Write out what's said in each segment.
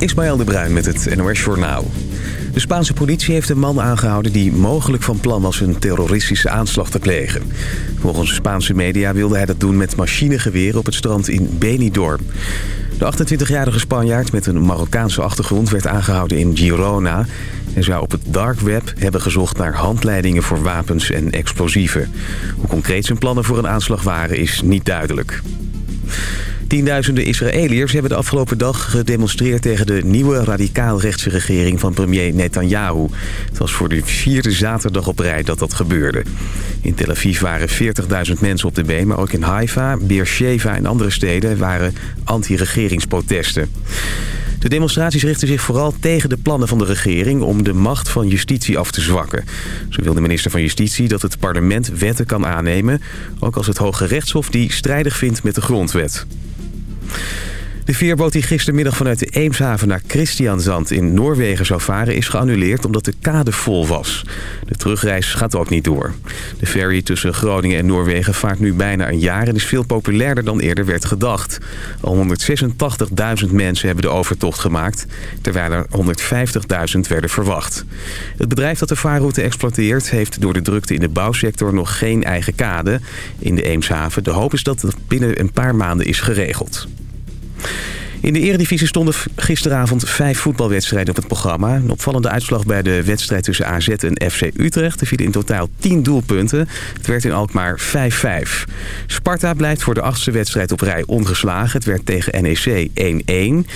Ismaël de Bruin met het NOS Journaal. De Spaanse politie heeft een man aangehouden die mogelijk van plan was een terroristische aanslag te plegen. Volgens Spaanse media wilde hij dat doen met machinegeweren op het strand in Benidorm. De 28-jarige Spanjaard met een Marokkaanse achtergrond werd aangehouden in Girona... en zou op het dark web hebben gezocht naar handleidingen voor wapens en explosieven. Hoe concreet zijn plannen voor een aanslag waren is niet duidelijk. Tienduizenden Israëliërs hebben de afgelopen dag gedemonstreerd tegen de nieuwe radicaal-rechtse regering van premier Netanyahu. Het was voor de vierde zaterdag op rij dat dat gebeurde. In Tel Aviv waren 40.000 mensen op de been, maar ook in Haifa, Beersheva en andere steden waren anti-regeringsprotesten. De demonstraties richten zich vooral tegen de plannen van de regering om de macht van justitie af te zwakken. Zo wil de minister van Justitie dat het parlement wetten kan aannemen, ook als het Hoge Rechtshof die strijdig vindt met de grondwet. De veerboot die gistermiddag vanuit de Eemshaven naar Christiansand in Noorwegen zou varen is geannuleerd omdat de kade vol was. De terugreis gaat ook niet door. De ferry tussen Groningen en Noorwegen vaart nu bijna een jaar en is veel populairder dan eerder werd gedacht. Al 186.000 mensen hebben de overtocht gemaakt, terwijl er 150.000 werden verwacht. Het bedrijf dat de vaarroute exploiteert heeft door de drukte in de bouwsector nog geen eigen kade in de Eemshaven. De hoop is dat het binnen een paar maanden is geregeld. In de eredivisie stonden gisteravond vijf voetbalwedstrijden op het programma. Een opvallende uitslag bij de wedstrijd tussen AZ en FC Utrecht. Er vielen in totaal 10 doelpunten. Het werd in Alkmaar 5-5. Sparta blijft voor de achtste wedstrijd op rij ongeslagen. Het werd tegen NEC 1-1.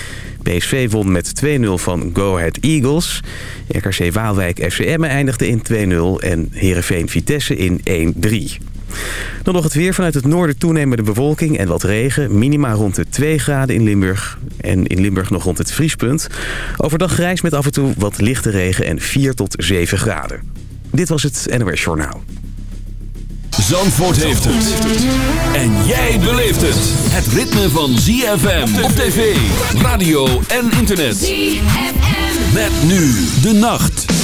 PSV won met 2-0 van Go Ahead Eagles. RKC Waalwijk FCM eindigde in 2-0 en Heerenveen Vitesse in 1-3. Dan nog het weer vanuit het noorden toenemende bewolking en wat regen. Minima rond de 2 graden in Limburg. En in Limburg nog rond het vriespunt. Overdag grijs met af en toe wat lichte regen en 4 tot 7 graden. Dit was het NOS Journaal. Zandvoort heeft het. En jij beleeft het. Het ritme van ZFM op tv, radio en internet. ZFM. Met nu de nacht.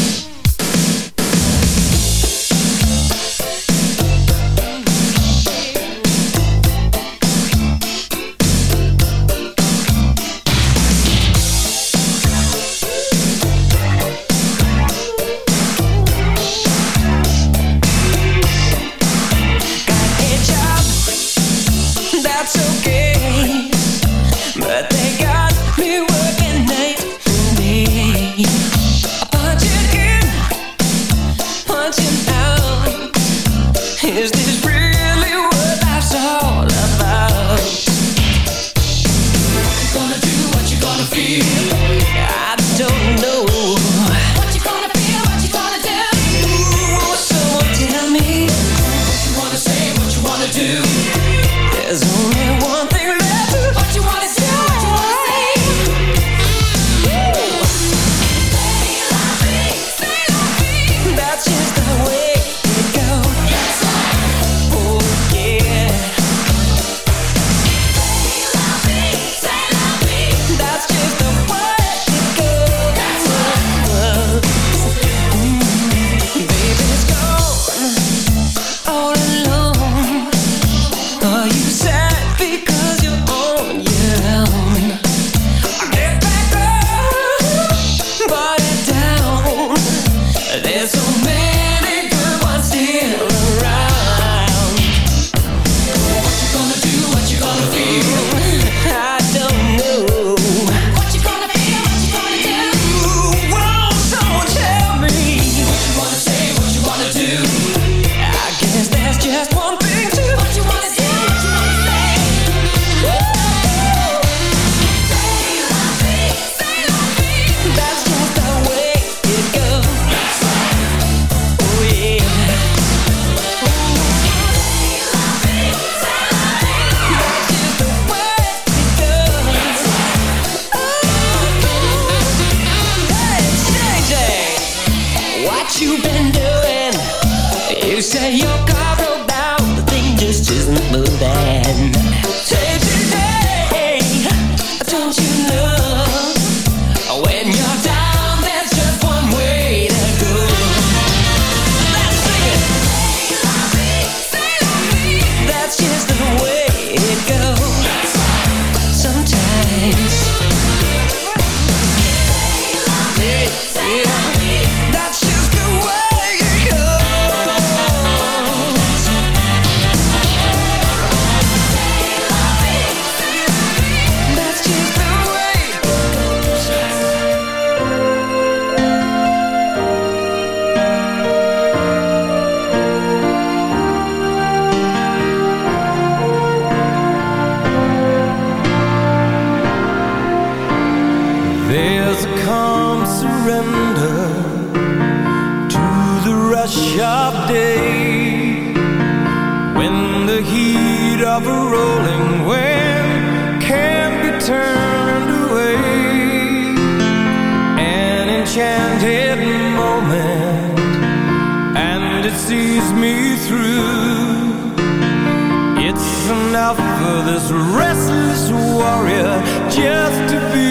Day when the heat of a rolling wind can't be turned away. An enchanted moment, and it sees me through. It's enough for this restless warrior just to be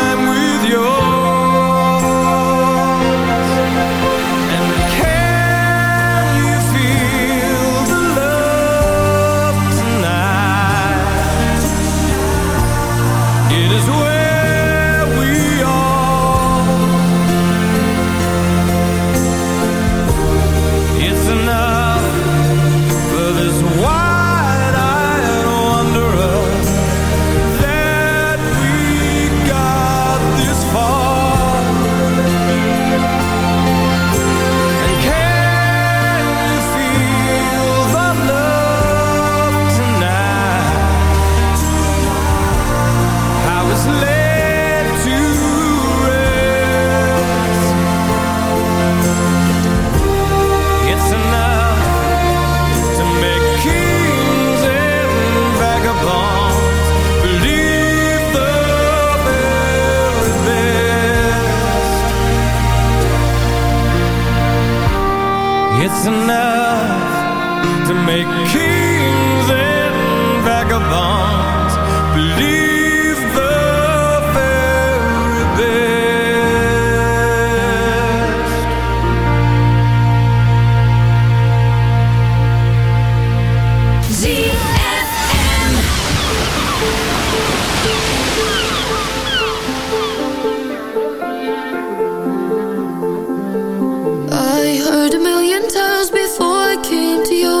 into your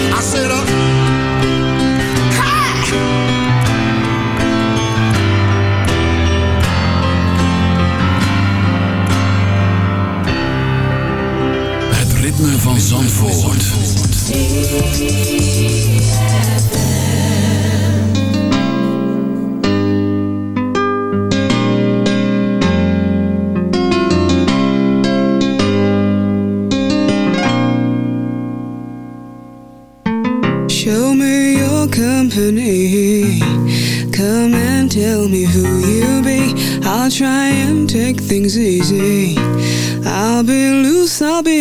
Zandvoort. Show me your company. Come and tell me who you be. I'll try and take things easy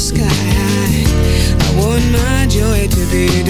sky high. I want my joy to be.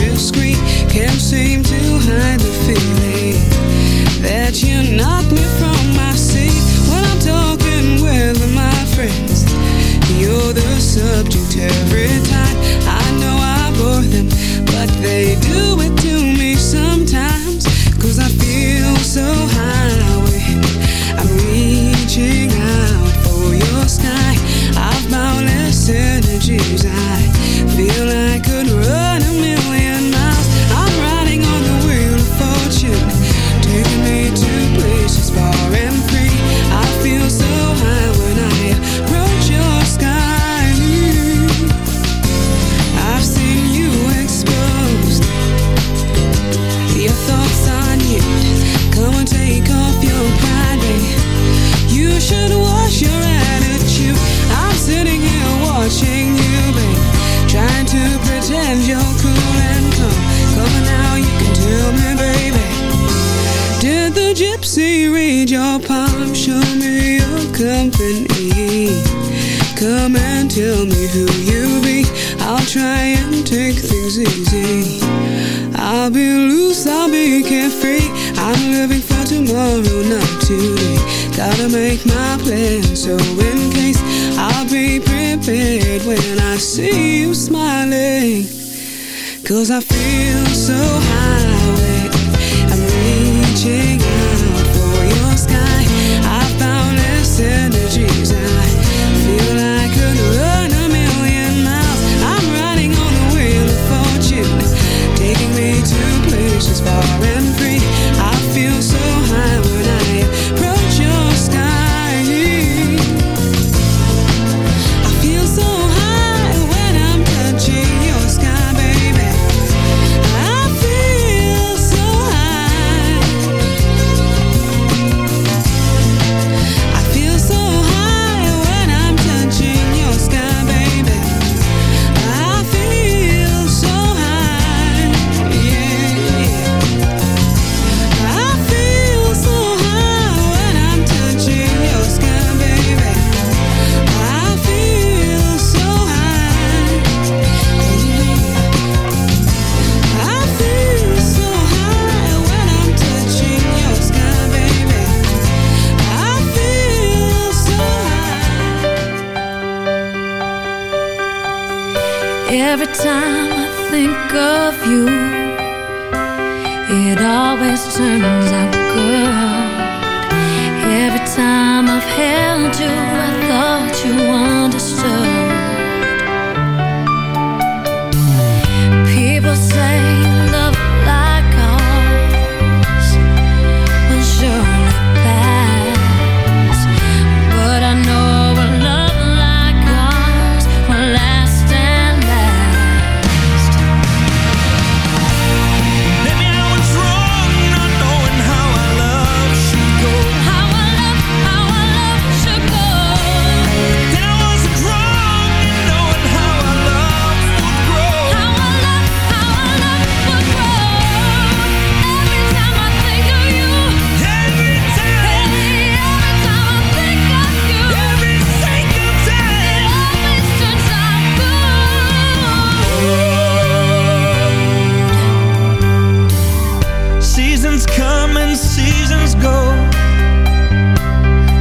seasons go.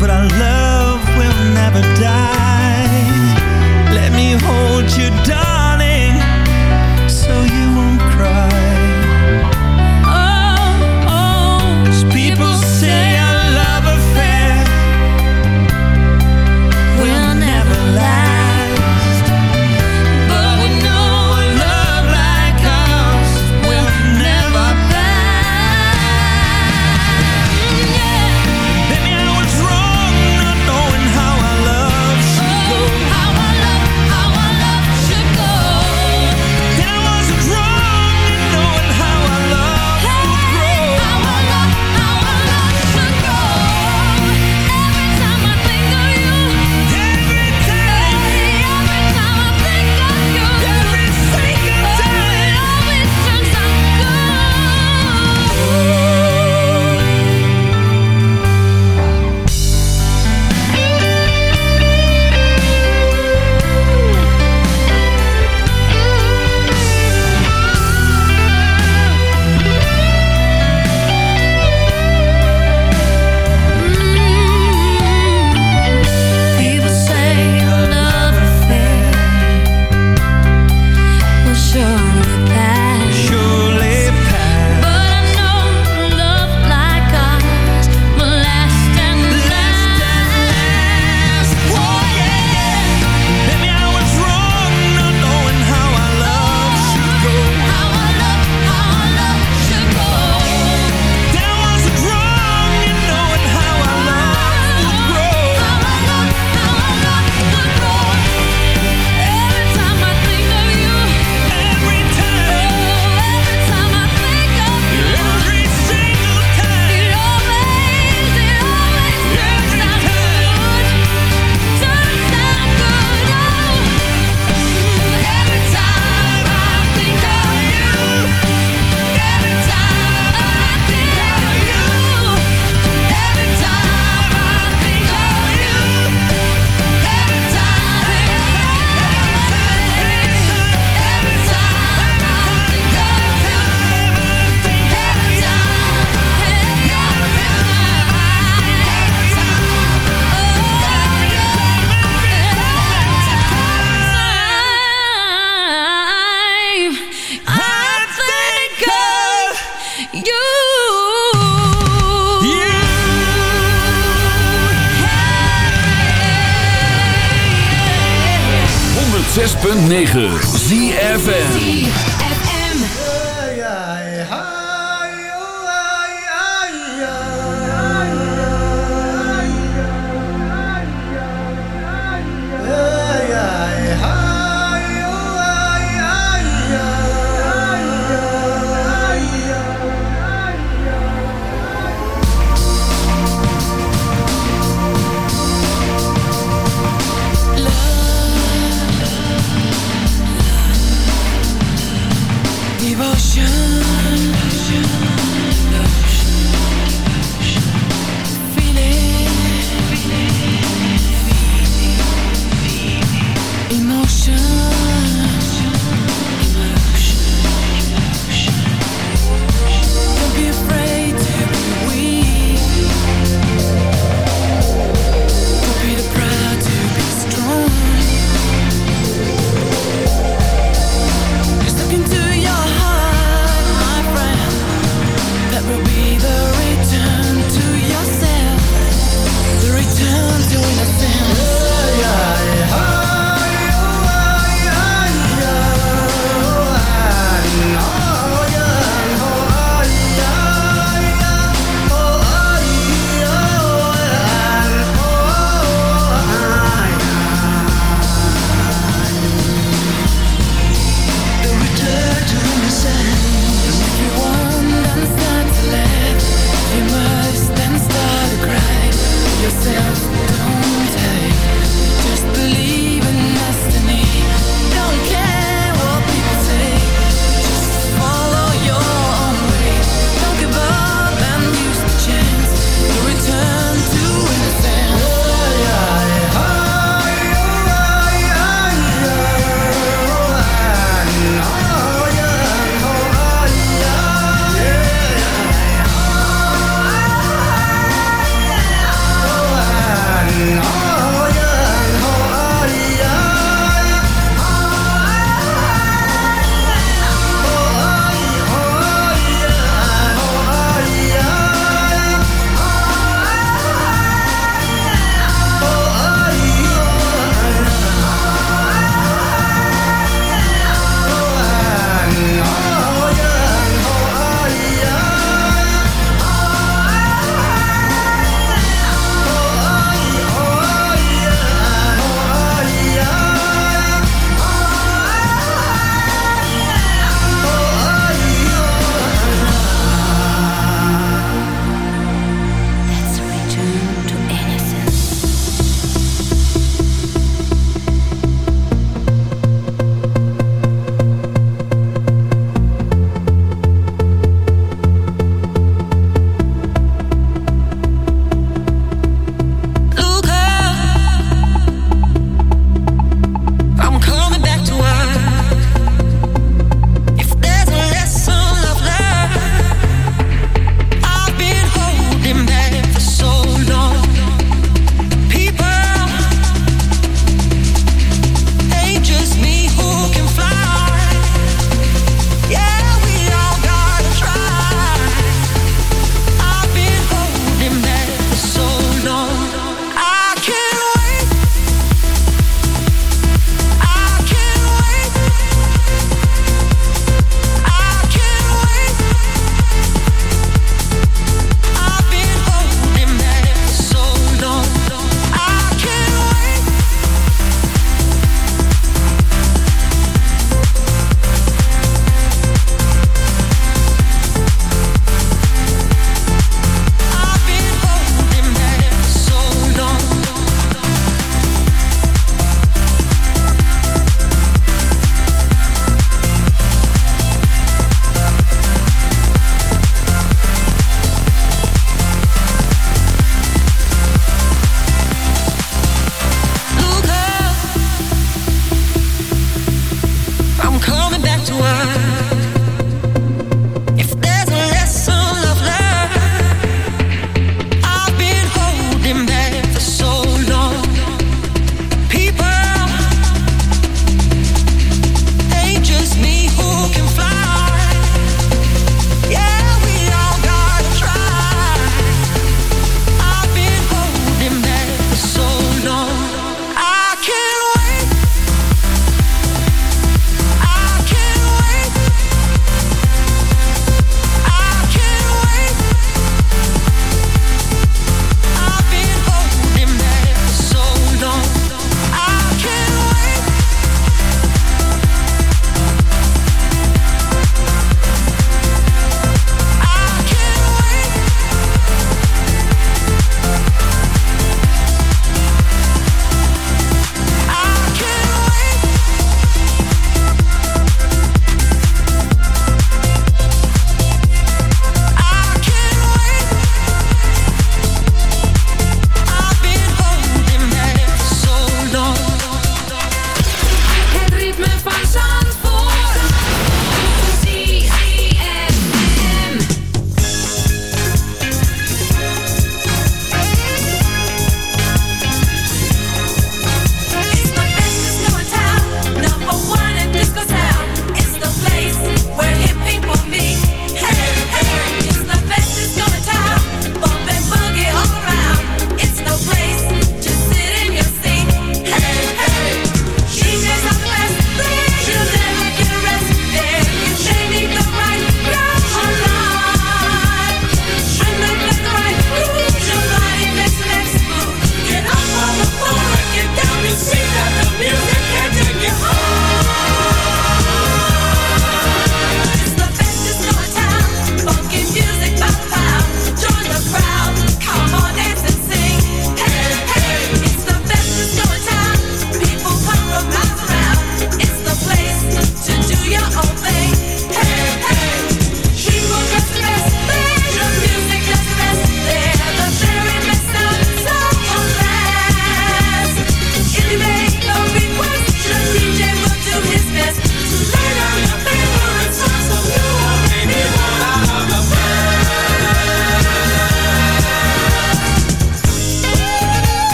But our love will never die. Let me hold you, darling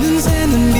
sand and sand